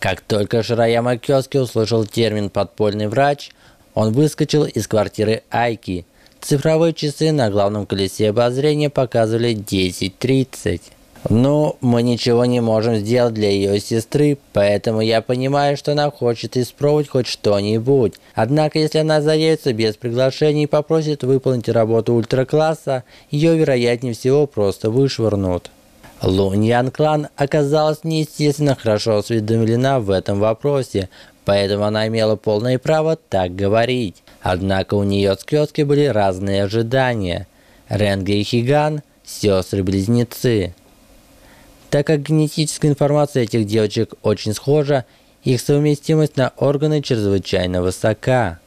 Как только Шираяма Кёски услышал термин «подпольный врач», он выскочил из квартиры Айки. Цифровые часы на главном колесе обозрения показывали 10.30. Ну, мы ничего не можем сделать для ее сестры, поэтому я понимаю, что она хочет испробовать хоть что-нибудь. Однако, если она заявится без приглашения и попросит выполнить работу ультракласса, ее вероятнее всего просто вышвырнут. Лунь Ян Клан оказалась неестественно хорошо осведомлена в этом вопросе, поэтому она имела полное право так говорить. Однако у нее с Кёски были разные ожидания. Ренга и Хиган – сестры-близнецы. Так как генетическая информация этих девочек очень схожа, их совместимость на органы чрезвычайно высока.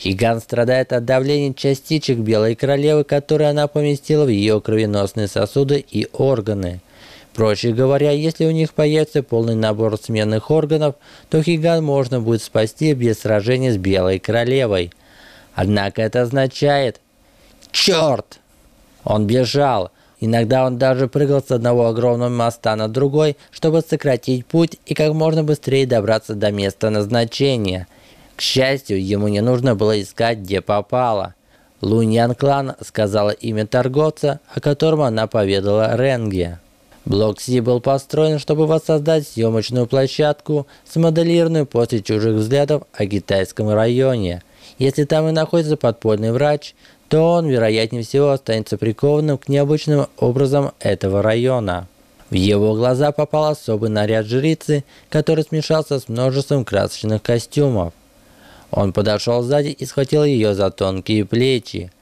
Хиган страдает от давления частичек Белой Королевы, которые она поместила в ее кровеносные сосуды и органы – Проще говоря, если у них появится полный набор сменных органов, то Хиган можно будет спасти без сражения с Белой Королевой. Однако это означает... Черт! Он бежал. Иногда он даже прыгал с одного огромного моста на другой, чтобы сократить путь и как можно быстрее добраться до места назначения. К счастью, ему не нужно было искать, где попало. Луньян Клан сказала имя торговца, о котором она поведала Ренге. Блок Си был построен, чтобы воссоздать съемочную площадку, смоделированную после чужих взглядов о китайском районе. Если там и находится подпольный врач, то он, вероятнее всего, останется прикованным к необычным образам этого района. В его глаза попал особый наряд жрицы, который смешался с множеством красочных костюмов. Он подошел сзади и схватил ее за тонкие плечи.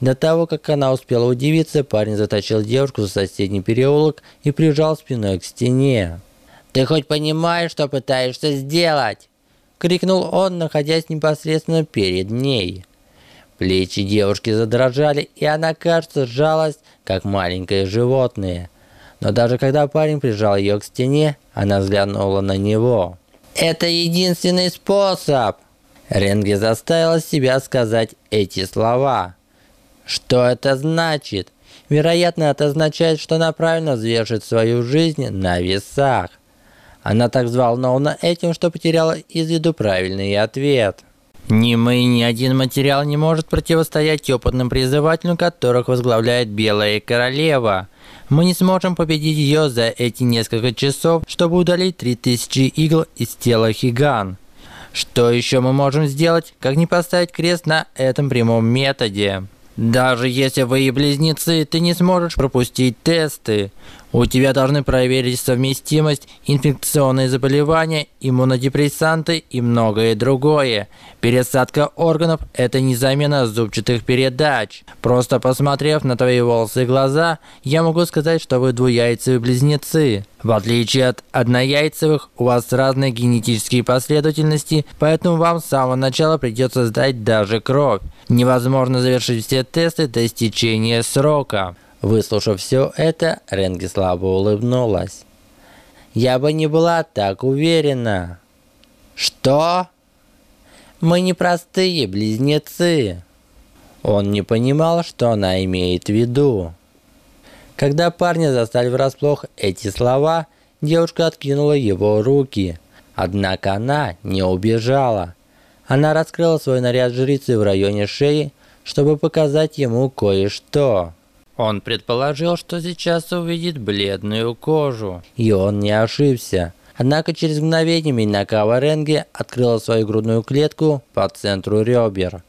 До того, как она успела удивиться, парень затащил девушку в соседний переулок и прижал спиной к стене. «Ты хоть понимаешь, что пытаешься сделать?» – крикнул он, находясь непосредственно перед ней. Плечи девушки задрожали, и она, кажется, сжалась, как маленькое животное. Но даже когда парень прижал ее к стене, она взглянула на него. «Это единственный способ!» Ренге заставила себя сказать эти слова. Что это значит? Вероятно, это означает, что она правильно взвешивает свою жизнь на весах. Она так взволнована этим, что потеряла из виду правильный ответ. Ни мы, ни один материал не может противостоять опытным призывателям, которых возглавляет Белая Королева. Мы не сможем победить ее за эти несколько часов, чтобы удалить 3000 игл из тела Хиган. Что еще мы можем сделать, как не поставить крест на этом прямом методе? Даже если вы и близнецы, ты не сможешь пропустить тесты. У тебя должны проверить совместимость, инфекционные заболевания, иммунодепрессанты и многое другое. Пересадка органов – это не замена зубчатых передач. Просто посмотрев на твои волосы и глаза, я могу сказать, что вы двуяйцевые близнецы. В отличие от однояйцевых, у вас разные генетические последовательности, поэтому вам с самого начала придется сдать даже кровь. Невозможно завершить все тесты до истечения срока. Выслушав все это, Ренги слабо улыбнулась. «Я бы не была так уверена». «Что?» «Мы не простые близнецы». Он не понимал, что она имеет в виду. Когда парня застали врасплох эти слова, девушка откинула его руки. Однако она не убежала. Она раскрыла свой наряд жрицы в районе шеи, чтобы показать ему кое-что. Он предположил, что сейчас увидит бледную кожу. И он не ошибся. Однако через мгновение Минакава Ренге открыла свою грудную клетку по центру ребер.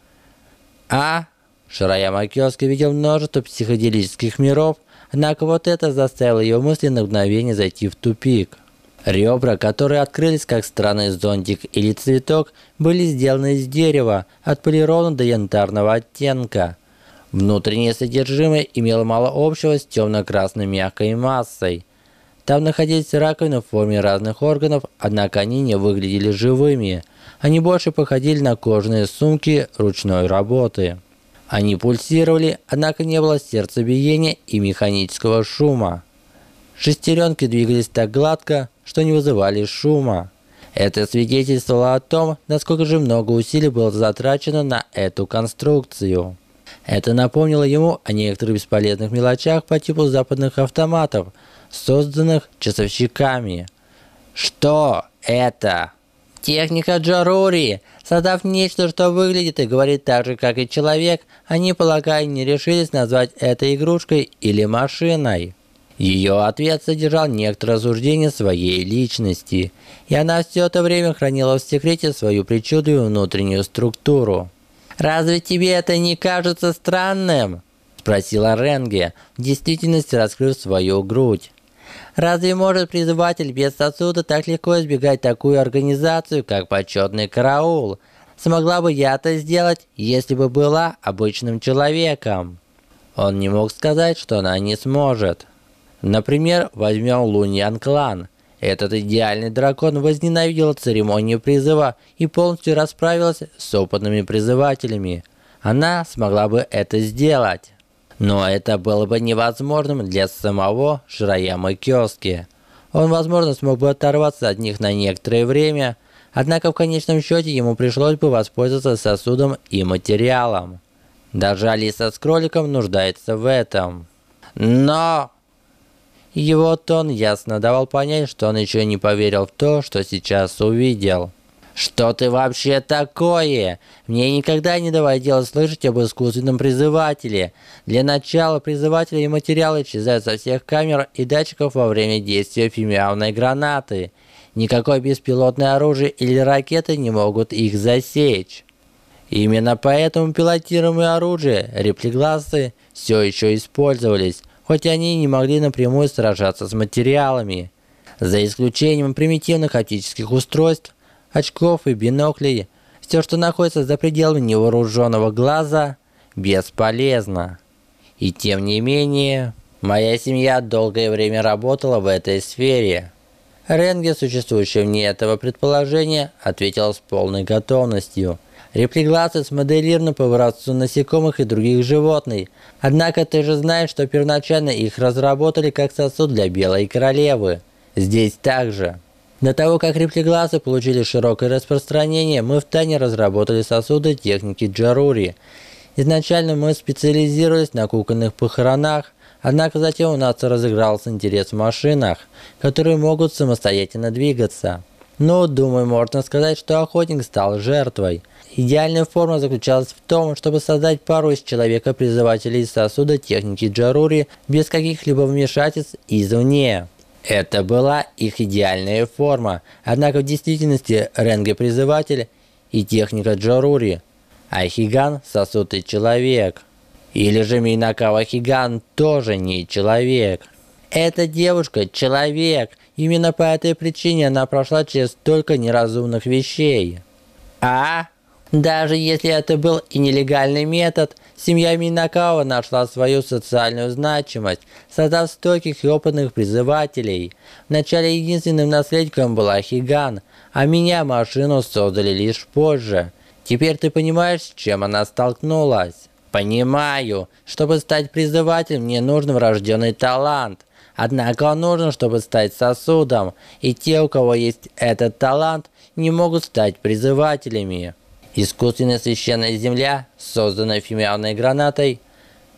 А? Шираяма Кёски видел множество психоделических миров, однако вот это заставило ее мысли на мгновение зайти в тупик. Ребра, которые открылись как странный зонтик или цветок, были сделаны из дерева, отполированы до янтарного оттенка. Внутреннее содержимое имело мало общего с темно-красной мягкой массой. Там находились раковины в форме разных органов, однако они не выглядели живыми. Они больше походили на кожаные сумки ручной работы. Они пульсировали, однако не было сердцебиения и механического шума. Шестеренки двигались так гладко, что не вызывали шума. Это свидетельствовало о том, насколько же много усилий было затрачено на эту конструкцию. Это напомнило ему о некоторых бесполезных мелочах по типу западных автоматов, созданных часовщиками. Что? это. Техника Джарури. Создав нечто, что выглядит и говорит так же, как и человек, они, полагаю, не решились назвать это игрушкой или машиной. Ее ответ содержал некоторое осуждение своей личности, и она все это время хранила в секрете свою причудливую внутреннюю структуру. «Разве тебе это не кажется странным?» – спросила Ренге, в действительности раскрыв свою грудь. «Разве может призыватель без сосуда так легко избегать такую организацию, как почетный караул? Смогла бы я это сделать, если бы была обычным человеком?» Он не мог сказать, что она не сможет. Например, возьмем Луньян клан. Этот идеальный дракон возненавидел церемонию призыва и полностью расправилась с опытными призывателями. Она смогла бы это сделать. Но это было бы невозможным для самого Шираяма Кёски. Он, возможно, смог бы оторваться от них на некоторое время, однако в конечном счете ему пришлось бы воспользоваться сосудом и материалом. Даже Алиса с кроликом нуждается в этом. Но его тон ясно давал понять, что он еще не поверил в то, что сейчас увидел. «Что ты вообще такое? Мне никогда не доводилось слышать об искусственном призывателе. Для начала призыватели и материалы исчезают со всех камер и датчиков во время действия фимиамной гранаты. Никакое беспилотное оружие или ракеты не могут их засечь. Именно поэтому пилотируемые оружия, реплигласы, все еще использовались хоть они и не могли напрямую сражаться с материалами. За исключением примитивных оптических устройств, очков и биноклей, все, что находится за пределами невооруженного глаза, бесполезно. И тем не менее, моя семья долгое время работала в этой сфере. Ренге, существующий вне этого предположения, ответил с полной готовностью – Реплигласы смоделированы по образцу насекомых и других животных. Однако ты же знаешь, что первоначально их разработали как сосуд для Белой Королевы. Здесь также. До того, как реплигласы получили широкое распространение, мы втайне разработали сосуды техники Джарури. Изначально мы специализировались на кукольных похоронах, однако затем у нас разыгрался интерес в машинах, которые могут самостоятельно двигаться. Но, думаю, можно сказать, что охотник стал жертвой – Идеальная форма заключалась в том, чтобы создать пару из человека-призывателей сосуда техники Джарури без каких-либо вмешательств извне. Это была их идеальная форма, однако в действительности Ренге-призыватель и техника Джарури, а Хиган – сосуд и человек. Или же Минакава Хиган тоже не человек. Эта девушка – человек, именно по этой причине она прошла через столько неразумных вещей. А? Даже если это был и нелегальный метод, семья Минакава нашла свою социальную значимость, создав стойких и опытных призывателей. Вначале единственным наследником была Хиган, а меня машину создали лишь позже. Теперь ты понимаешь, с чем она столкнулась? Понимаю. Чтобы стать призывателем, мне нужен врожденный талант. Однако нужен, чтобы стать сосудом, и те, у кого есть этот талант, не могут стать призывателями. Искусственная священная земля, созданная фимиарной гранатой,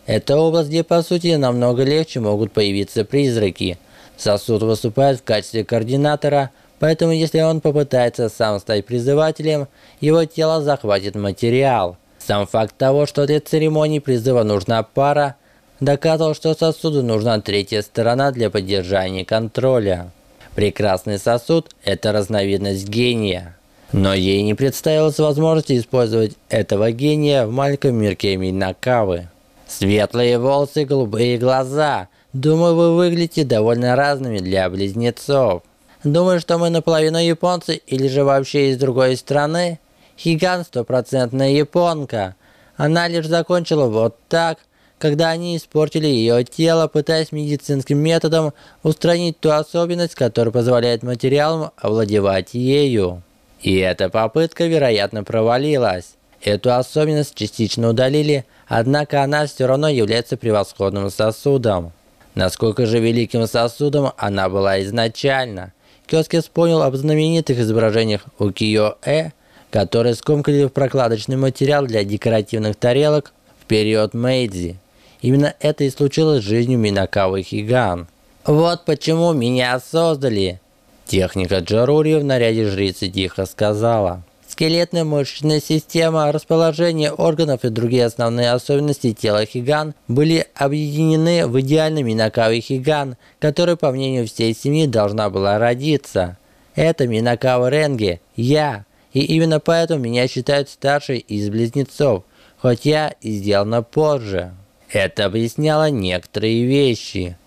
это область, где по сути намного легче могут появиться призраки. Сосуд выступает в качестве координатора, поэтому если он попытается сам стать призывателем, его тело захватит материал. Сам факт того, что для церемонии призыва нужна пара, доказывал, что сосуду нужна третья сторона для поддержания контроля. Прекрасный сосуд – это разновидность гения. Но ей не представилось возможности использовать этого гения в маленьком мирке Минакавы. Светлые волосы, голубые глаза. Думаю, вы выглядите довольно разными для близнецов. Думаю, что мы наполовину японцы или же вообще из другой страны? Хиган стопроцентная японка. Она лишь закончила вот так, когда они испортили ее тело, пытаясь медицинским методом устранить ту особенность, которая позволяет материалам овладевать ею. И эта попытка, вероятно, провалилась. Эту особенность частично удалили, однако она все равно является превосходным сосудом. Насколько же великим сосудом она была изначально? Кёски вспомнил об знаменитых изображениях Укиё-э, которые скомкали в прокладочный материал для декоративных тарелок в период Мэйдзи. Именно это и случилось с жизнью Минакавы Хиган. Вот почему меня создали. Техника Джарури в наряде жрицы тихо сказала. Скелетная мышечная система, расположение органов и другие основные особенности тела Хиган были объединены в идеальный Минакаве Хиган, который, по мнению всей семьи, должна была родиться. Это Минакава Ренге, я. И именно поэтому меня считают старшей из близнецов, хоть я и сделана позже. Это объясняло некоторые вещи.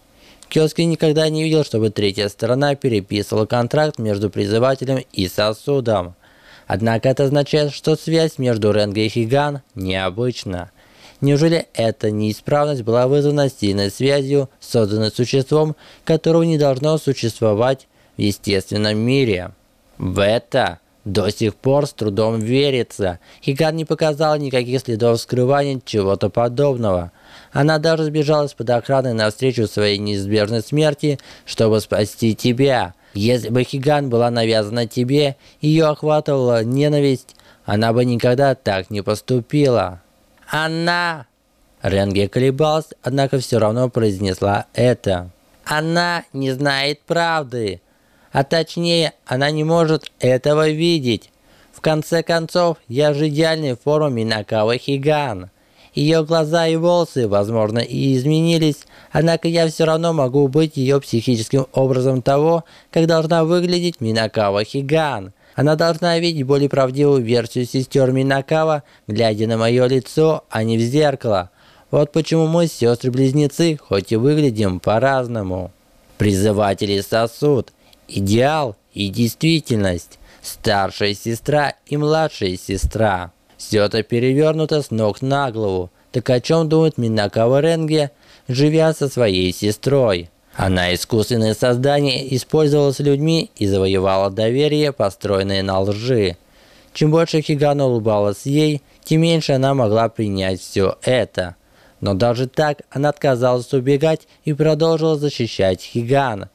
Кёски никогда не видел, чтобы третья сторона переписывала контракт между призывателем и сосудом. Однако это означает, что связь между Ренго и Хиган необычна. Неужели эта неисправность была вызвана сильной связью, созданной существом, которого не должно существовать в естественном мире? В это до сих пор с трудом верится. Хиган не показала никаких следов скрывания чего-то подобного. Она даже сбежала из-под охраны навстречу своей неизбежной смерти, чтобы спасти тебя. Если бы Хиган была навязана тебе, ее охватывала ненависть, она бы никогда так не поступила. Она... Ренге колебалась, однако все равно произнесла это. Она не знает правды. А точнее, она не может этого видеть. В конце концов, я же идеальной формы Минакава Хиган. Ее глаза и волосы, возможно, и изменились, однако я все равно могу быть ее психическим образом того, как должна выглядеть Минакава Хиган. Она должна видеть более правдивую версию сестер Минакава, глядя на мое лицо, а не в зеркало. Вот почему мы сестры-близнецы, хоть и выглядим по-разному. Призыватели сосуд. Идеал и действительность. Старшая сестра и младшая сестра. Все это перевернуто с ног на голову. Так о чем думает Минакава Ренге, живя со своей сестрой? Она искусственное создание, использовалась людьми и завоевала доверие, построенное на лжи. Чем больше Хигана улыбалась ей, тем меньше она могла принять все это. Но даже так она отказалась убегать и продолжила защищать Хигана.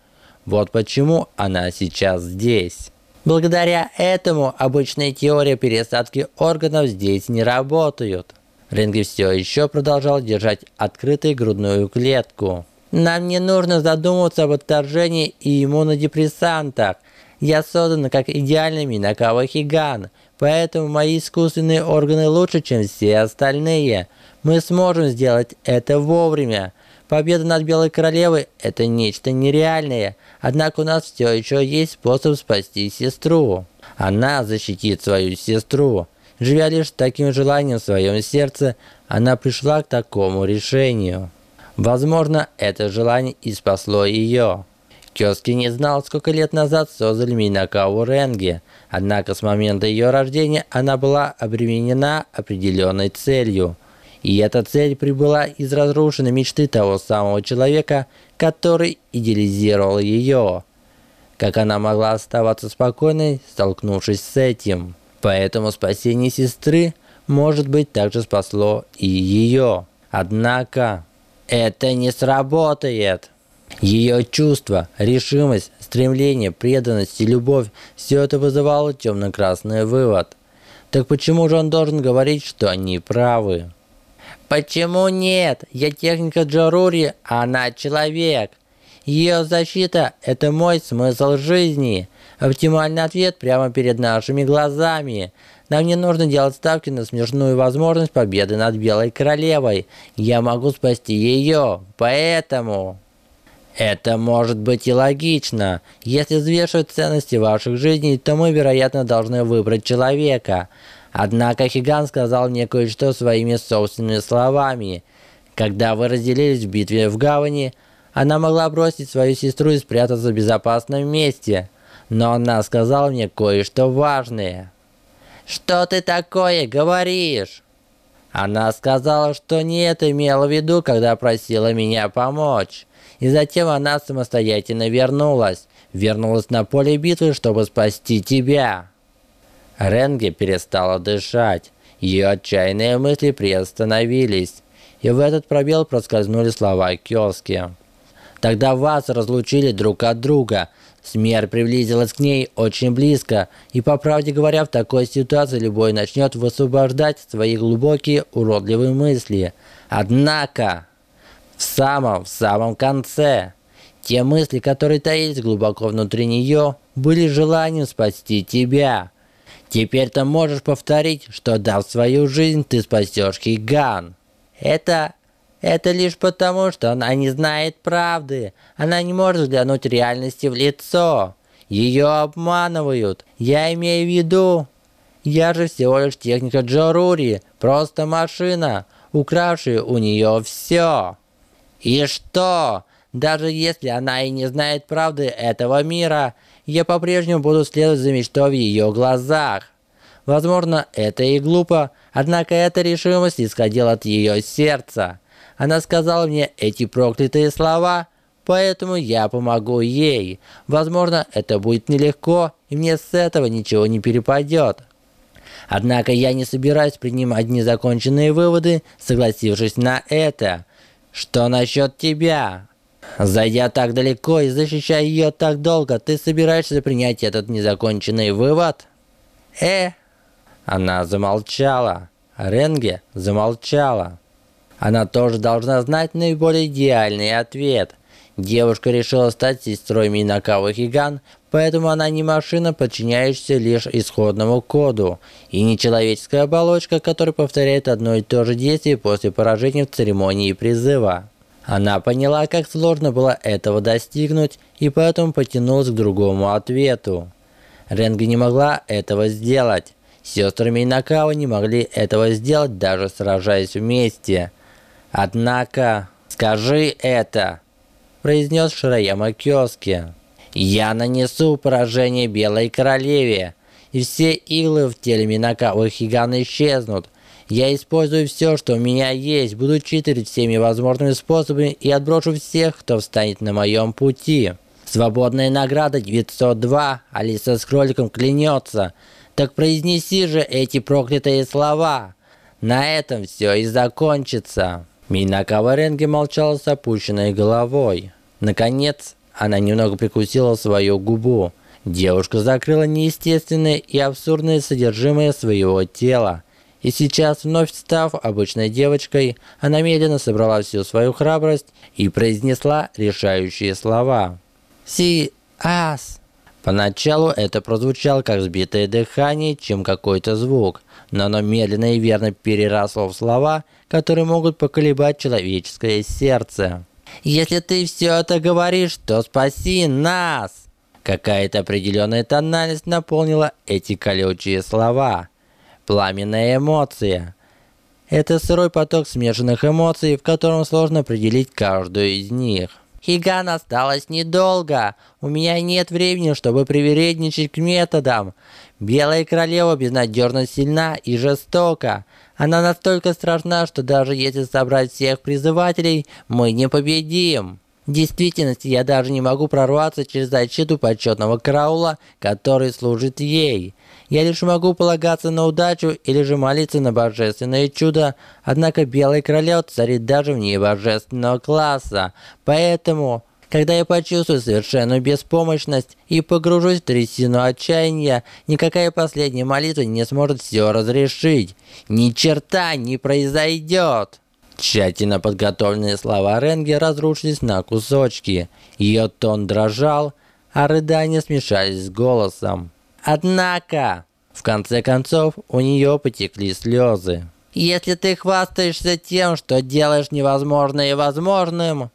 Вот почему она сейчас здесь. Благодаря этому обычные теории пересадки органов здесь не работают. Ренги все еще продолжал держать открытой грудную клетку. Нам не нужно задумываться об отторжении и иммунодепрессантах. Я создан как идеальный Минакава Хиган, поэтому мои искусственные органы лучше, чем все остальные. Мы сможем сделать это вовремя. Победа над Белой Королевой – это нечто нереальное, однако у нас все еще есть способ спасти сестру. Она защитит свою сестру. Живя лишь таким желанием в своем сердце, она пришла к такому решению. Возможно, это желание и спасло ее. Кёски не знал, сколько лет назад создали Минакаву Ренге, однако с момента ее рождения она была обременена определенной целью – и эта цель прибыла из разрушенной мечты того самого человека, который идеализировал ее. Как она могла оставаться спокойной, столкнувшись с этим? Поэтому спасение сестры, может быть, также спасло и ее. Однако, это не сработает. Ее чувства, решимость, стремление, преданность и любовь – все это вызывало темно-красный вывод. Так почему же он должен говорить, что они правы? Почему нет? Я техника Джарури, а она человек. Ее защита – это мой смысл жизни. Оптимальный ответ прямо перед нашими глазами. Нам не нужно делать ставки на смешную возможность победы над Белой Королевой. Я могу спасти ее, поэтому... Это может быть и логично. Если взвешивать ценности ваших жизней, то мы, вероятно, должны выбрать человека. Однако Хиган сказал мне кое-что своими собственными словами. Когда вы разделились в битве в гавани, она могла бросить свою сестру и спрятаться в безопасном месте. Но она сказала мне кое-что важное. «Что ты такое говоришь?» Она сказала, что не это имела в виду, когда просила меня помочь. И затем она самостоятельно вернулась. Вернулась на поле битвы, чтобы спасти тебя. Ренге перестала дышать. Ее отчаянные мысли приостановились. И в этот пробел проскользнули слова Кёски. Тогда вас разлучили друг от друга. Смерть приблизилась к ней очень близко, и по правде говоря, в такой ситуации любой начнет высвобождать свои глубокие уродливые мысли. Однако, в самом, в самом конце, Те мысли, которые таились глубоко внутри нее, были желанием спасти тебя. Теперь ты можешь повторить, что дав свою жизнь, ты спасешь Хиган. Это... это лишь потому, что она не знает правды. Она не может взглянуть реальности в лицо. Ее обманывают. Я имею в виду... Я же всего лишь техника Джорури, просто машина, укравшая у нее все. И что? Даже если она и не знает правды этого мира, я по-прежнему буду следовать за мечтой в ее глазах. Возможно, это и глупо, однако эта решимость исходила от ее сердца. Она сказала мне эти проклятые слова, поэтому я помогу ей. Возможно, это будет нелегко, и мне с этого ничего не перепадет. Однако я не собираюсь принимать незаконченные выводы, согласившись на это. Что насчет тебя? Зайдя так далеко и защищая ее так долго, ты собираешься принять этот незаконченный вывод? Э? Она замолчала. Ренге замолчала. Она тоже должна знать наиболее идеальный ответ. Девушка решила стать сестрой Минакавы Хиган, поэтому она не машина, подчиняющаяся лишь исходному коду, и не человеческая оболочка, которая повторяет одно и то же действие после поражения в церемонии призыва. Она поняла, как сложно было этого достигнуть, и поэтому потянулась к другому ответу. Ренга не могла этого сделать. Сестры Минакава не могли этого сделать, даже сражаясь вместе. Однако, скажи это, произнес Шираяма Кёски. Я нанесу поражение Белой Королеве, и все иглы в теле Минакавы Хигана исчезнут. Я использую все, что у меня есть, буду читерить всеми возможными способами и отброшу всех, кто встанет на моем пути. Свободная награда 902, Алиса с кроликом клянется. Так произнеси же эти проклятые слова. На этом все и закончится. Минакава Ренге молчала с опущенной головой. Наконец, она немного прикусила свою губу. Девушка закрыла неестественное и абсурдное содержимое своего тела. И сейчас, вновь став обычной девочкой, она медленно собрала всю свою храбрость и произнесла решающие слова. «Си-ас!» Поначалу это прозвучало как сбитое дыхание, чем какой-то звук, но оно медленно и верно переросло в слова, которые могут поколебать человеческое сердце. Если ты все это говоришь, то спаси нас!» Какая-то определенная тональность наполнила эти колючие слова. Пламенная эмоция. Это сырой поток смешанных эмоций, в котором сложно определить каждую из них. Хиган осталось недолго. У меня нет времени, чтобы привередничать к методам. Белая королева безнадежно сильна и жестока. Она настолько страшна, что даже если собрать всех призывателей, мы не победим. В действительности я даже не могу прорваться через защиту почетного караула, который служит ей. Я лишь могу полагаться на удачу или же молиться на божественное чудо, однако Белый Королев царит даже вне божественного класса. Поэтому, когда я почувствую совершенную беспомощность и погружусь в трясину отчаяния, никакая последняя молитва не сможет все разрешить. Ни черта не произойдет. Тщательно подготовленные слова Ренги разрушились на кусочки. Ее тон дрожал, а рыдания смешались с голосом. Однако, в конце концов, у нее потекли слезы. «Если ты хвастаешься тем, что делаешь невозможное возможным!»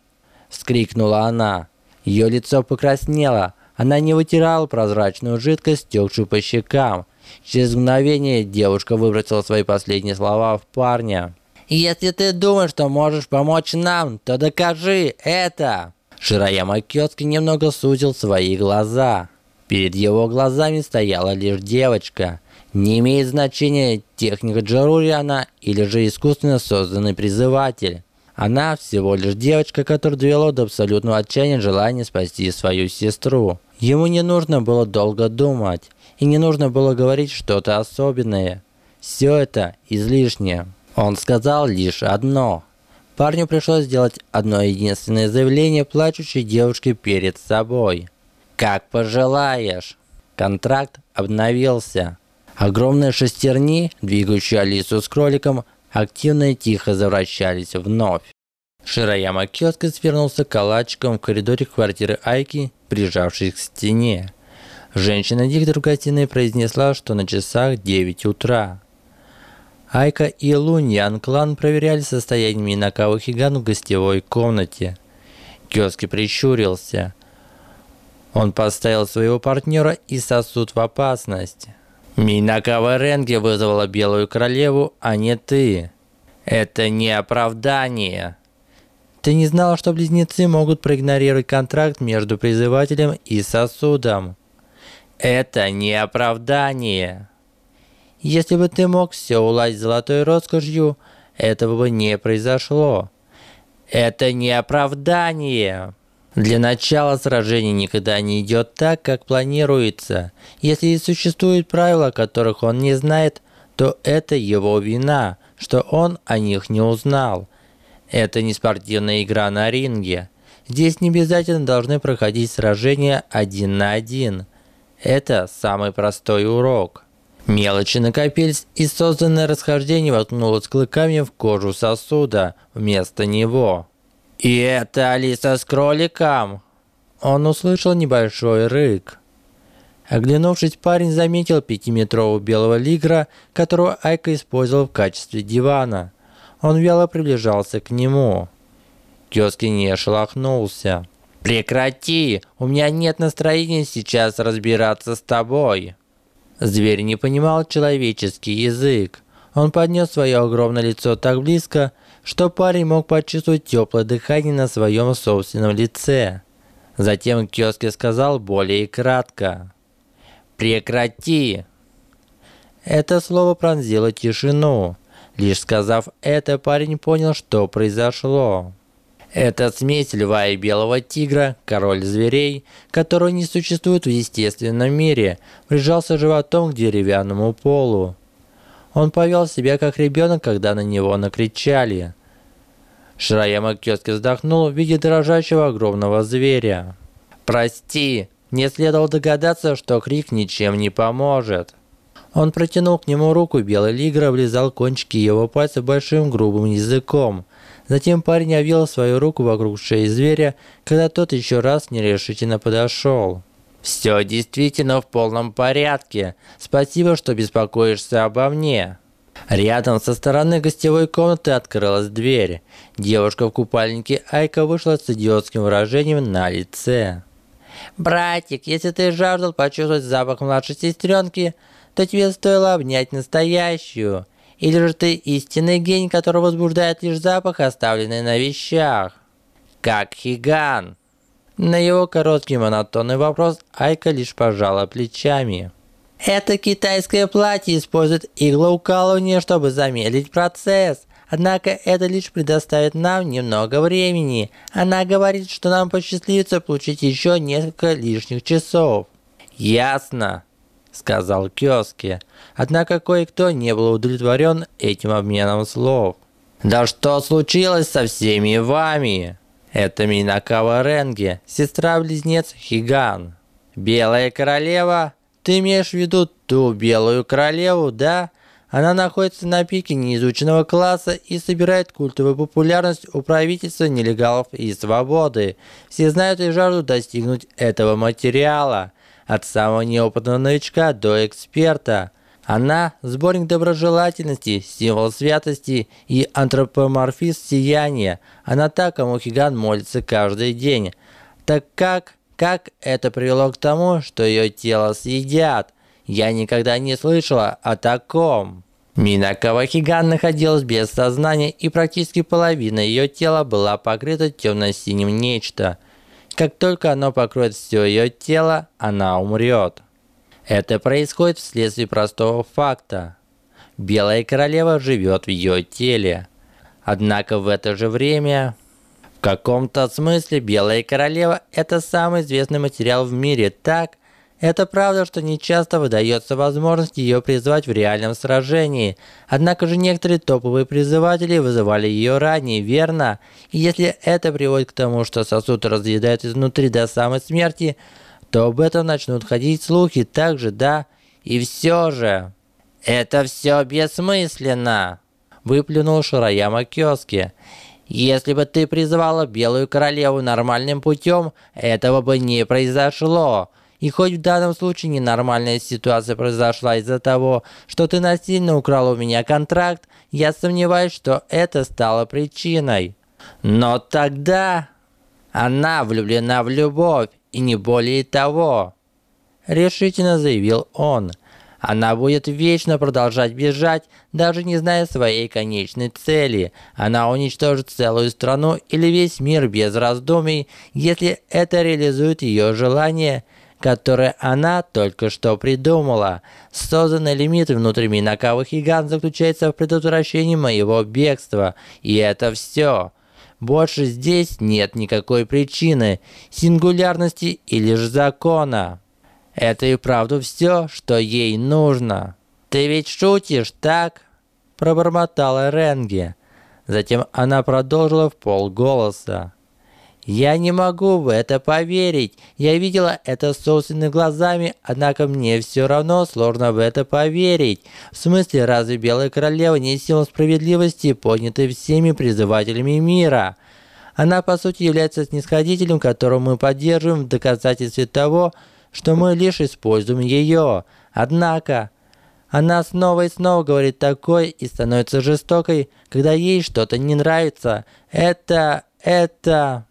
Вскрикнула она. Ее лицо покраснело. Она не вытирала прозрачную жидкость, текшую по щекам. Через мгновение девушка выбросила свои последние слова в парня. Если ты думаешь, что можешь помочь нам, то докажи это!» Шираяма Кёски немного сузил свои глаза. Перед его глазами стояла лишь девочка. Не имеет значения техника Джарури она или же искусственно созданный призыватель. Она всего лишь девочка, которая довела до абсолютного отчаяния желание спасти свою сестру. Ему не нужно было долго думать, и не нужно было говорить что-то особенное. Все это излишнее. Он сказал лишь одно. Парню пришлось сделать одно единственное заявление плачущей девушке перед собой. «Как пожелаешь!» Контракт обновился. Огромные шестерни, двигающие Алису с кроликом, активно и тихо завращались вновь. Шираяма Кёски свернулся калачиком в коридоре квартиры Айки, прижавшись к стене. Женщина-диктор в гостиной произнесла, что на часах 9 утра. Айка и Луньян клан проверяли состояние Минакавы Хиган в гостевой комнате. Кёски прищурился. Он поставил своего партнера и сосуд в опасность. Минакава Ренге вызвала Белую Королеву, а не ты. Это не оправдание. Ты не знал, что близнецы могут проигнорировать контракт между призывателем и сосудом. Это не оправдание. Если бы ты мог все уладить золотой роскошью, этого бы не произошло. Это не оправдание. Для начала сражение никогда не идет так, как планируется. Если и существуют правила, которых он не знает, то это его вина, что он о них не узнал. Это не спортивная игра на ринге. Здесь не обязательно должны проходить сражения один на один. Это самый простой урок. Мелочи накопились, и созданное расхождение воткнулось клыками в кожу сосуда вместо него. «И это Алиса с кроликом!» Он услышал небольшой рык. Оглянувшись, парень заметил пятиметрового белого лигра, которого Айка использовал в качестве дивана. Он вяло приближался к нему. Кёски не шелохнулся. «Прекрати! У меня нет настроения сейчас разбираться с тобой!» Зверь не понимал человеческий язык. Он поднес свое огромное лицо так близко, что парень мог почувствовать теплое дыхание на своем собственном лице. Затем Кёски сказал более кратко. «Прекрати!» Это слово пронзило тишину. Лишь сказав это, парень понял, что произошло. Это смесь льва и белого тигра, король зверей, которого не существует в естественном мире, прижался животом к деревянному полу. Он повел себя как ребенок, когда на него накричали. Шраяма Кёски вздохнул, видя дрожащего огромного зверя. «Прости, не следовало догадаться, что крик ничем не поможет». Он протянул к нему руку, белый лигр облизал кончики его пальцев большим грубым языком. Затем парень обвил свою руку вокруг шеи зверя, когда тот еще раз нерешительно подошел. «Все действительно в полном порядке. Спасибо, что беспокоишься обо мне». Рядом со стороны гостевой комнаты открылась дверь. Девушка в купальнике Айка вышла с идиотским выражением на лице. «Братик, если ты жаждал почувствовать запах младшей сестренки, то тебе стоило обнять настоящую. Или же ты истинный гений, который возбуждает лишь запах, оставленный на вещах? Как Хиган?» На его короткий монотонный вопрос Айка лишь пожала плечами. Это китайское платье использует иглоукалывание, чтобы замедлить процесс. Однако это лишь предоставит нам немного времени. Она говорит, что нам посчастливится получить еще несколько лишних часов. Ясно, сказал Кёски. Однако кое-кто не был удовлетворен этим обменом слов. Да что случилось со всеми вами? Это Минакава Ренге, сестра-близнец Хиган. Белая королева ты имеешь в виду ту белую королеву, да? Она находится на пике неизученного класса и собирает культовую популярность у правительства, нелегалов и свободы. Все знают и жаждут достигнуть этого материала. От самого неопытного новичка до эксперта. Она – сборник доброжелательности, символ святости и антропоморфизм сияния. Она та, кому Хиган молится каждый день. Так как как это привело к тому, что ее тело съедят? Я никогда не слышала о таком. Мина Кавахиган находилась без сознания, и практически половина ее тела была покрыта темно-синим нечто. Как только оно покроет все ее тело, она умрет. Это происходит вследствие простого факта. Белая королева живет в ее теле. Однако в это же время в каком-то смысле Белая Королева – это самый известный материал в мире, так? Это правда, что не часто выдается возможность ее призвать в реальном сражении. Однако же некоторые топовые призыватели вызывали ее ранее, верно? И если это приводит к тому, что сосуд разъедает изнутри до самой смерти, то об этом начнут ходить слухи также, да? И все же... Это все бессмысленно! Выплюнул Шараяма Кёски. Если бы ты призвала Белую Королеву нормальным путем, этого бы не произошло. И хоть в данном случае ненормальная ситуация произошла из-за того, что ты насильно украл у меня контракт, я сомневаюсь, что это стало причиной. Но тогда она влюблена в любовь, и не более того. Решительно заявил он. Она будет вечно продолжать бежать, даже не зная своей конечной цели. Она уничтожит целую страну или весь мир без раздумий, если это реализует ее желание – которое она только что придумала. Созданный лимит внутри Минакавы Хиган заключается в предотвращении моего бегства. И это все. Больше здесь нет никакой причины, сингулярности или же закона. Это и правда все, что ей нужно. Ты ведь шутишь, так? Пробормотала Ренге. Затем она продолжила в полголоса. Я не могу в это поверить. Я видела это собственными глазами, однако мне все равно сложно в это поверить. В смысле, разве Белая Королева не сила справедливости, поднятой всеми призывателями мира? Она, по сути, является снисходителем, которого мы поддерживаем в доказательстве того, что мы лишь используем ее. Однако, она снова и снова говорит такое и становится жестокой, когда ей что-то не нравится. Это... это...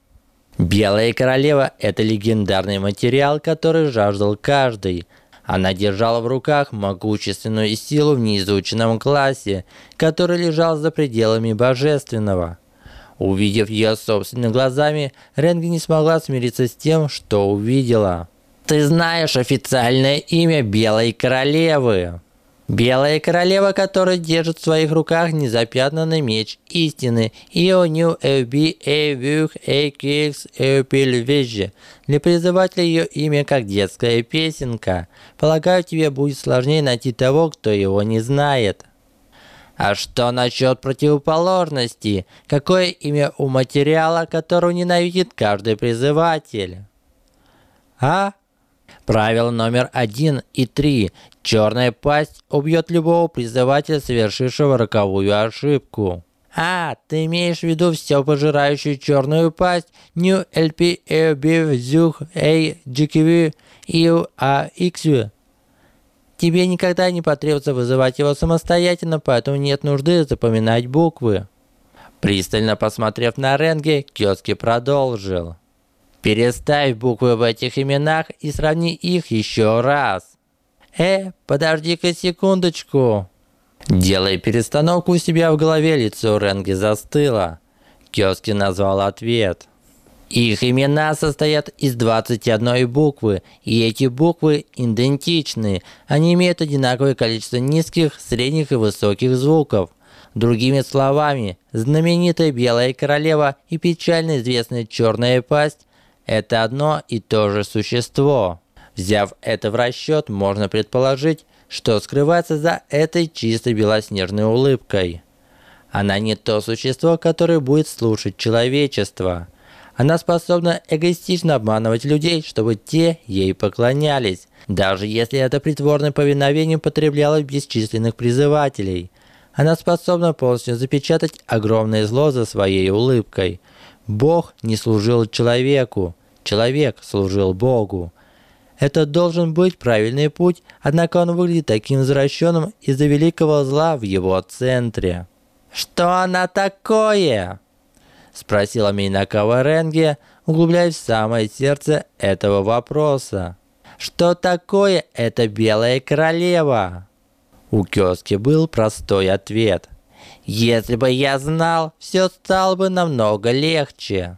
Белая королева – это легендарный материал, который жаждал каждый. Она держала в руках могущественную силу в неизученном классе, который лежал за пределами божественного. Увидев ее собственными глазами, Ренги не смогла смириться с тем, что увидела. «Ты знаешь официальное имя Белой Королевы!» Белая королева, которая держит в своих руках незапятнанный меч истины. Ионю Эвби Эвюх Эйкикс Эупильвежи. Для призывателя ее имя как детская песенка. Полагаю, тебе будет сложнее найти того, кто его не знает. А что насчет противоположности? Какое имя у материала, которого ненавидит каждый призыватель? А? Правило номер один и три. Черная пасть убьет любого призывателя, совершившего роковую ошибку. А, ты имеешь в виду все пожирающую черную пасть New LP Airbev Zuch A GKV XU? Тебе никогда не потребуется вызывать его самостоятельно, поэтому нет нужды запоминать буквы. Пристально посмотрев на Ренге, Кёски продолжил. Переставь буквы в этих именах и сравни их еще раз. Э, подожди-ка секундочку. Делая перестановку у себя в голове, лицо Ренги застыло. Кёски назвал ответ. Их имена состоят из 21 буквы, и эти буквы идентичны. Они имеют одинаковое количество низких, средних и высоких звуков. Другими словами, знаменитая Белая Королева и печально известная Черная Пасть это одно и то же существо. Взяв это в расчет, можно предположить, что скрывается за этой чисто белоснежной улыбкой. Она не то существо, которое будет слушать человечество. Она способна эгоистично обманывать людей, чтобы те ей поклонялись, даже если это притворное повиновение потребляло бесчисленных призывателей. Она способна полностью запечатать огромное зло за своей улыбкой. Бог не служил человеку, Человек служил Богу. Это должен быть правильный путь, однако он выглядит таким извращенным из-за великого зла в его центре. «Что она такое?» Спросила Минакава Ренге, углубляясь в самое сердце этого вопроса. «Что такое эта белая королева?» У Кёски был простой ответ. «Если бы я знал, все стало бы намного легче».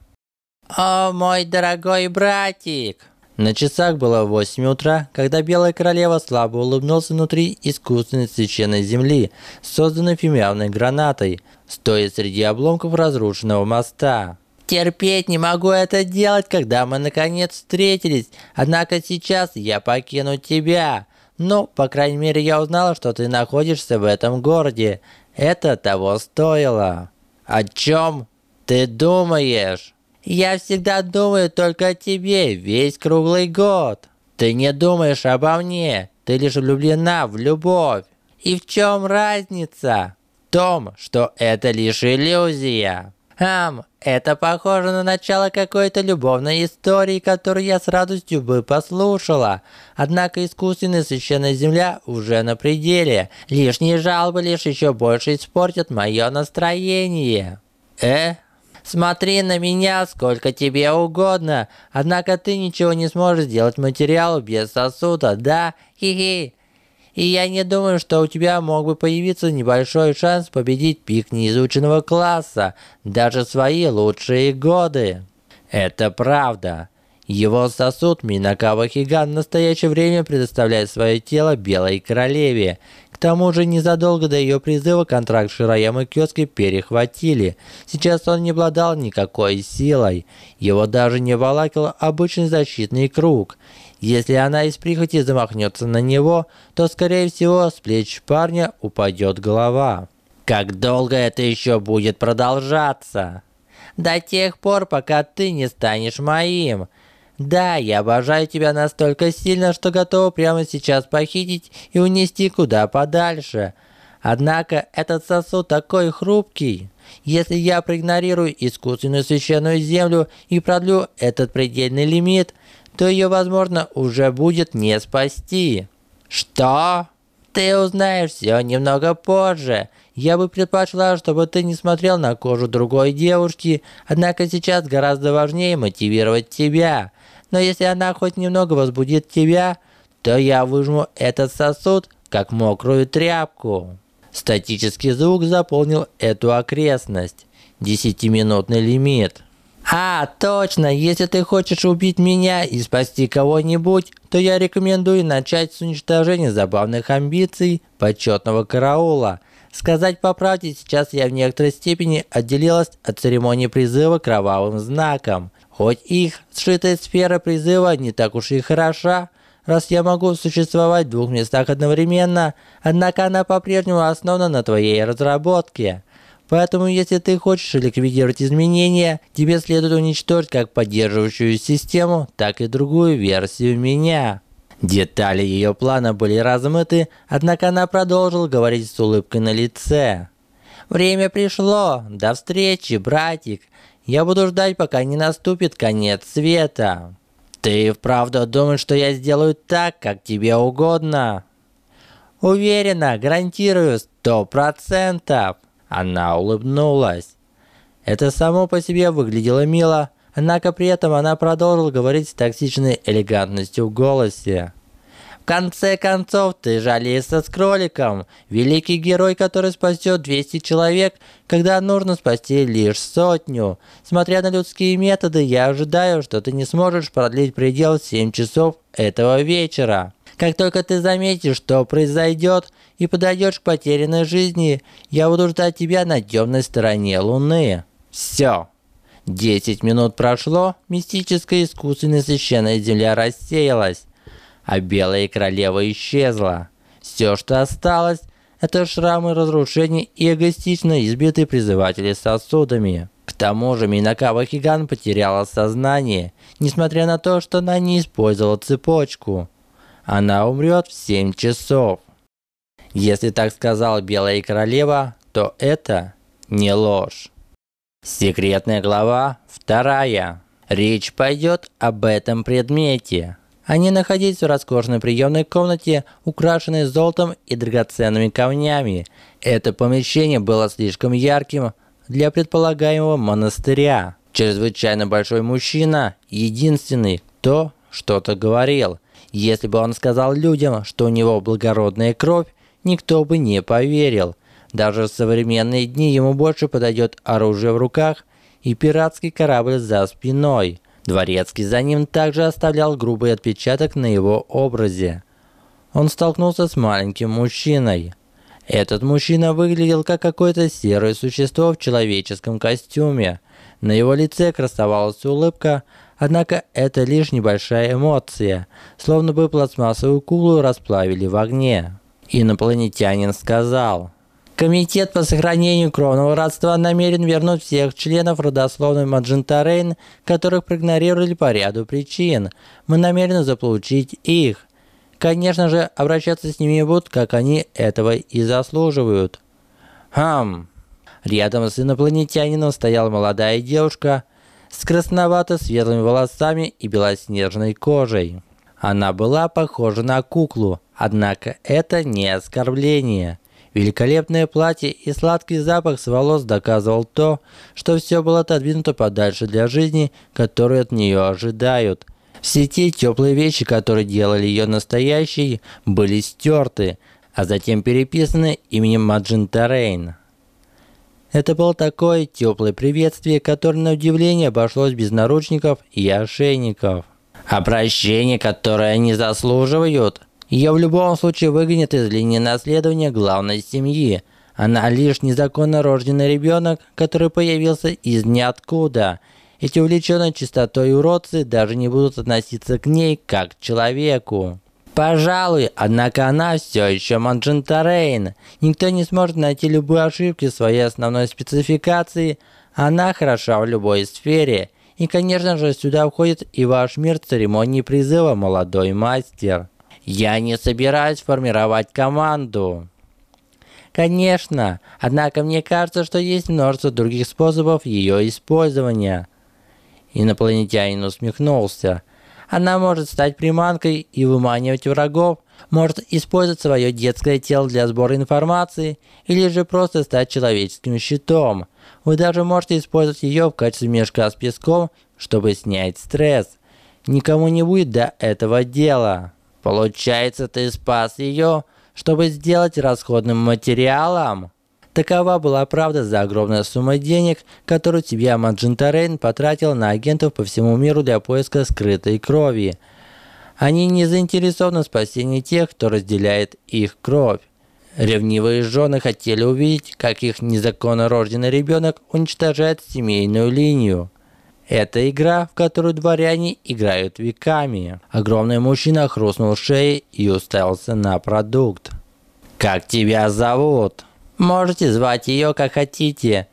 «О, мой дорогой братик!» На часах было 8 утра, когда Белая Королева слабо улыбнулся внутри искусственной священной земли, созданной фимиамной гранатой, стоя среди обломков разрушенного моста. Терпеть не могу это делать, когда мы наконец встретились. Однако сейчас я покину тебя. Ну, по крайней мере, я узнала, что ты находишься в этом городе. Это того стоило. О чем ты думаешь? Я всегда думаю только о тебе весь круглый год. Ты не думаешь обо мне, ты лишь влюблена в любовь. И в чем разница? В том, что это лишь иллюзия. Хм, это похоже на начало какой-то любовной истории, которую я с радостью бы послушала. Однако искусственная священная земля уже на пределе. Лишние жалобы лишь еще больше испортят мое настроение. Э? Смотри на меня сколько тебе угодно, однако ты ничего не сможешь сделать материалу без сосуда, да? Хи-хи. И я не думаю, что у тебя мог бы появиться небольшой шанс победить пик неизученного класса, даже свои лучшие годы. Это правда. Его сосуд Минакава Хиган в настоящее время предоставляет свое тело Белой Королеве. Тому же незадолго до ее призыва контракт Шираямы Кёски перехватили. Сейчас он не обладал никакой силой. Его даже не волакил обычный защитный круг. Если она из прихоти замахнется на него, то скорее всего с плеч парня упадет голова. Как долго это еще будет продолжаться? До тех пор, пока ты не станешь моим. Да, я обожаю тебя настолько сильно, что готова прямо сейчас похитить и унести куда подальше. Однако этот сосуд такой хрупкий. Если я проигнорирую искусственную священную землю и продлю этот предельный лимит, то ее, возможно, уже будет не спасти. Что? Ты узнаешь все немного позже. Я бы предпочла, чтобы ты не смотрел на кожу другой девушки, однако сейчас гораздо важнее мотивировать тебя. Но если она хоть немного возбудит тебя, то я выжму этот сосуд, как мокрую тряпку. Статический звук заполнил эту окрестность. Десятиминутный лимит. А, точно, если ты хочешь убить меня и спасти кого-нибудь, то я рекомендую начать с уничтожения забавных амбиций почетного караула. Сказать по правде, сейчас я в некоторой степени отделилась от церемонии призыва кровавым знаком. Хоть их сшитая сфера призыва не так уж и хороша, раз я могу существовать в двух местах одновременно, однако она по-прежнему основана на твоей разработке. Поэтому, если ты хочешь ликвидировать изменения, тебе следует уничтожить как поддерживающую систему, так и другую версию меня. Детали ее плана были размыты, однако она продолжила говорить с улыбкой на лице. «Время пришло. До встречи, братик. Я буду ждать, пока не наступит конец света». «Ты вправду думаешь, что я сделаю так, как тебе угодно?» «Уверена, гарантирую, сто процентов». Она улыбнулась. Это само по себе выглядело мило, однако при этом она продолжила говорить с токсичной элегантностью в голосе. Конце концов, ты жалеешься с кроликом. Великий герой, который спасет 200 человек, когда нужно спасти лишь сотню. Смотря на людские методы, я ожидаю, что ты не сможешь продлить предел 7 часов этого вечера. Как только ты заметишь, что произойдет, и подойдешь к потерянной жизни, я буду ждать тебя на темной стороне Луны. Все. Десять минут прошло, мистическая искусственная священная земля рассеялась, а белая королева исчезла. Все, что осталось, это шрамы разрушений и эгоистично избитые призыватели сосудами. К тому же Минакава Хиган потеряла сознание, несмотря на то, что она не использовала цепочку. Она умрет в 7 часов. Если так сказала Белая Королева, то это не ложь. Секретная глава вторая. Речь пойдет об этом предмете. Они находились в роскошной приемной комнате, украшенной золотом и драгоценными камнями. Это помещение было слишком ярким для предполагаемого монастыря. Чрезвычайно большой мужчина, единственный, кто что-то говорил. Если бы он сказал людям, что у него благородная кровь, никто бы не поверил. Даже в современные дни ему больше подойдет оружие в руках и пиратский корабль за спиной. Дворецкий за ним также оставлял грубый отпечаток на его образе. Он столкнулся с маленьким мужчиной. Этот мужчина выглядел как какое-то серое существо в человеческом костюме. На его лице красовалась улыбка, Однако это лишь небольшая эмоция, словно бы пластмассовую куклу расплавили в огне. Инопланетянин сказал. Комитет по сохранению кровного родства намерен вернуть всех членов родословной Маджентарейн, которых проигнорировали по ряду причин. Мы намерены заполучить их. Конечно же, обращаться с ними будут, как они этого и заслуживают. Хм. Рядом с инопланетянином стояла молодая девушка с красновато-светлыми волосами и белоснежной кожей. Она была похожа на куклу, однако это не оскорбление. Великолепное платье и сладкий запах с волос доказывал то, что все было отодвинуто подальше для жизни, которую от нее ожидают. Все те теплые вещи, которые делали ее настоящей, были стерты, а затем переписаны именем Маджинта Рейн. Это было такое теплое приветствие, которое на удивление обошлось без наручников и ошейников. Обращение, которое они заслуживают. Ее в любом случае выгонят из линии наследования главной семьи. Она лишь незаконно рожденный ребенок, который появился из ниоткуда. Эти увлеченные чистотой уродцы даже не будут относиться к ней как к человеку. Пожалуй, однако она все еще Манджентарейн. Никто не сможет найти любые ошибки в своей основной спецификации. Она хороша в любой сфере. И, конечно же, сюда входит и ваш мир церемонии призыва, молодой мастер. Я не собираюсь формировать команду. Конечно, однако мне кажется, что есть множество других способов ее использования. Инопланетянин усмехнулся. Она может стать приманкой и выманивать врагов, может использовать свое детское тело для сбора информации, или же просто стать человеческим щитом. Вы даже можете использовать ее в качестве мешка с песком, чтобы снять стресс. Никому не будет до этого дела. Получается, ты спас ее, чтобы сделать расходным материалом? Такова была правда за огромную сумму денег, которую Маджинта Рейн потратил на агентов по всему миру для поиска скрытой крови. Они не заинтересованы в спасении тех, кто разделяет их кровь. Ревнивые жены хотели увидеть, как их незаконно рожденный ребенок уничтожает семейную линию. Это игра, в которую дворяне играют веками. Огромный мужчина хрустнул шеей и уставился на продукт. «Как тебя зовут?» Можете звать ее как хотите.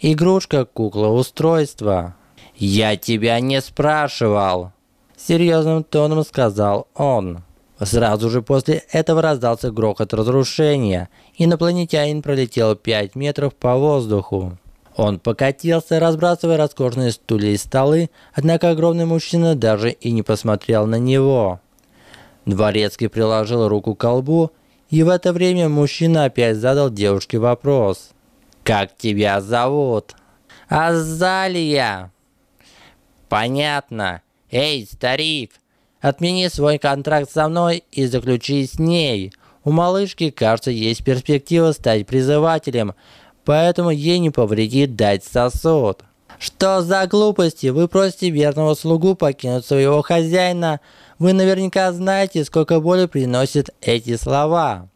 Игрушка, кукла, устройство. Я тебя не спрашивал. Серьезным тоном сказал он. Сразу же после этого раздался грохот разрушения. Инопланетянин пролетел 5 метров по воздуху. Он покатился, разбрасывая роскошные стулья и столы, однако огромный мужчина даже и не посмотрел на него. Дворецкий приложил руку к колбу и в это время мужчина опять задал девушке вопрос. «Как тебя зовут?» «Азалия!» «Понятно. Эй, старик, отмени свой контракт со мной и заключи с ней. У малышки, кажется, есть перспектива стать призывателем, поэтому ей не повредит дать сосуд». «Что за глупости? Вы просите верного слугу покинуть своего хозяина, вы наверняка знаете, сколько боли приносят эти слова.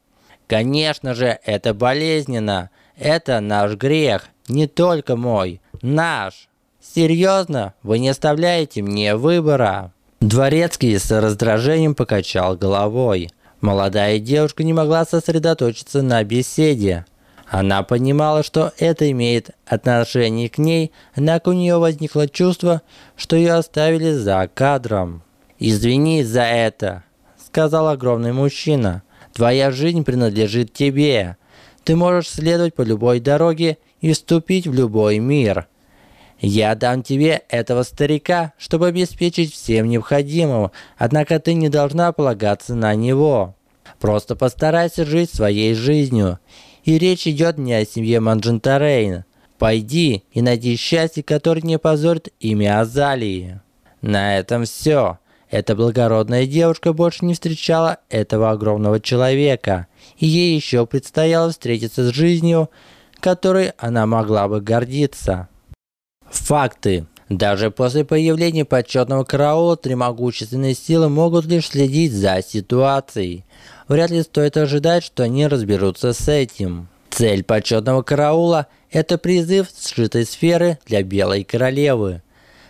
Конечно же, это болезненно. Это наш грех, не только мой, наш. Серьезно, вы не оставляете мне выбора. Дворецкий с раздражением покачал головой. Молодая девушка не могла сосредоточиться на беседе. Она понимала, что это имеет отношение к ней, однако у нее возникло чувство, что ее оставили за кадром. «Извини за это», — сказал огромный мужчина. «Твоя жизнь принадлежит тебе. Ты можешь следовать по любой дороге и вступить в любой мир. Я дам тебе этого старика, чтобы обеспечить всем необходимым, однако ты не должна полагаться на него. Просто постарайся жить своей жизнью. И речь идет не о семье Манджентарейн. Пойди и найди счастье, которое не позорит имя Азалии. На этом все. Эта благородная девушка больше не встречала этого огромного человека, и ей еще предстояло встретиться с жизнью, которой она могла бы гордиться. Факты. Даже после появления почетного караула три могущественные силы могут лишь следить за ситуацией. Вряд ли стоит ожидать, что они разберутся с этим. Цель почетного караула – это призыв сшитой сферы для Белой Королевы –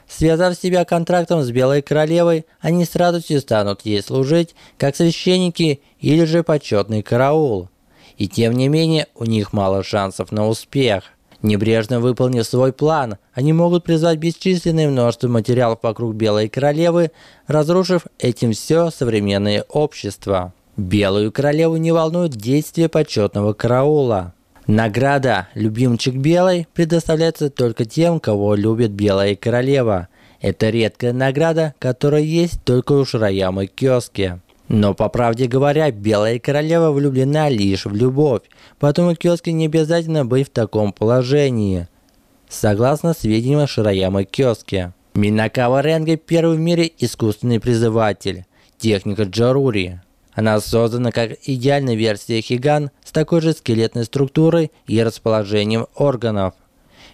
Связав себя контрактом с Белой Королевой, они с радостью станут ей служить, как священники или же почетный караул. И тем не менее, у них мало шансов на успех. Небрежно выполнив свой план, они могут призвать бесчисленное множество материалов вокруг Белой Королевы, разрушив этим все современное общество. Белую Королеву не волнуют действия почетного караула. Награда «Любимчик белый» предоставляется только тем, кого любит Белая Королева. Это редкая награда, которая есть только у Шираямы киоске. Но по правде говоря, Белая Королева влюблена лишь в любовь, поэтому киоске не обязательно быть в таком положении. Согласно сведениям Шираямы киоске. Минакава Ренга первый в мире искусственный призыватель, техника Джарури. Она создана как идеальная версия Хиган с такой же скелетной структурой и расположением органов.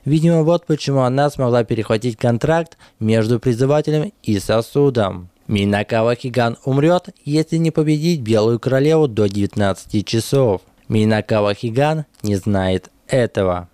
Видимо, вот почему она смогла перехватить контракт между призывателем и сосудом. Минакава Хиган умрет, если не победить Белую Королеву до 19 часов. Минакава Хиган не знает этого.